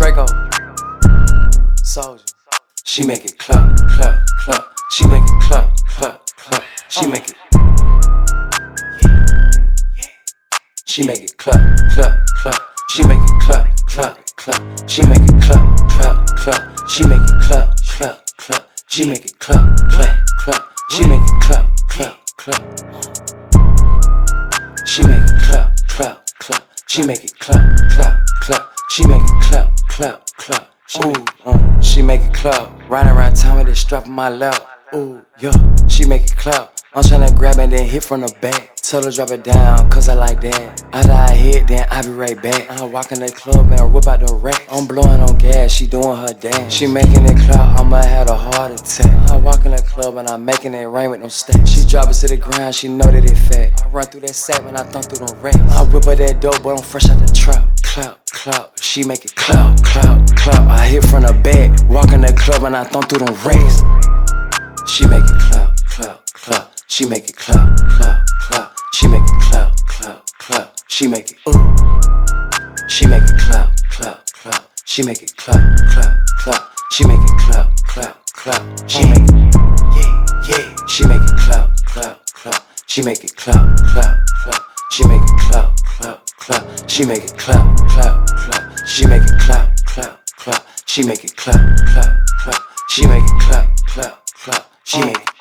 Draco. Soldier. She make it clap, clap, clap. She make it clap, clap, clap. She make it. She make it clap, clap, clap. She make it clap, clap, clap. She make it clap, clap, clap. She make it clap, clap, clap. She make it clap, clap, clap. She make it clap, clap, clap. She make it clap, clap, clap. She make it clap, clap, clap. She make it clap, clap, clap. Ooh, uh, she make it clap. Riding around town with it strap on my lap. Ooh, yeah, she make it clap. I'm tryna grab and then hit from the back. Tell her drop it down, cause I like that. After I hit, then I be right back. I walk in the club and I whip out the rack. I'm blowing on gas, she doing her dance. She making it clap, I'ma have a heart attack. I walk in the club and I'm making it rain with no stacks. She drop it to the ground, she know that it fat. I run through that sack when I thump through them racks. I whip her that dope, but I'm fresh out the trap. Clap, clap, she make it clap, clap, clap. I hit from the back, walk in the club and I thump through them racks. She make it clap, clap, clap. She make it clap, clap, clap. She make it clap, clap, clap. She make it ooh. She make it clap, clap, clap. She make it clap, clap, clap. She make it clap, clap, clap. She make it yeah, yeah. She make it clap, clap, clap. She make it clap, clap, clap. She make it clap, clap, clap. She make it clap, clap. She make it clap, clap, clap. She make it clap, clap, clap. She make it clap, clap, clap. She oh. make it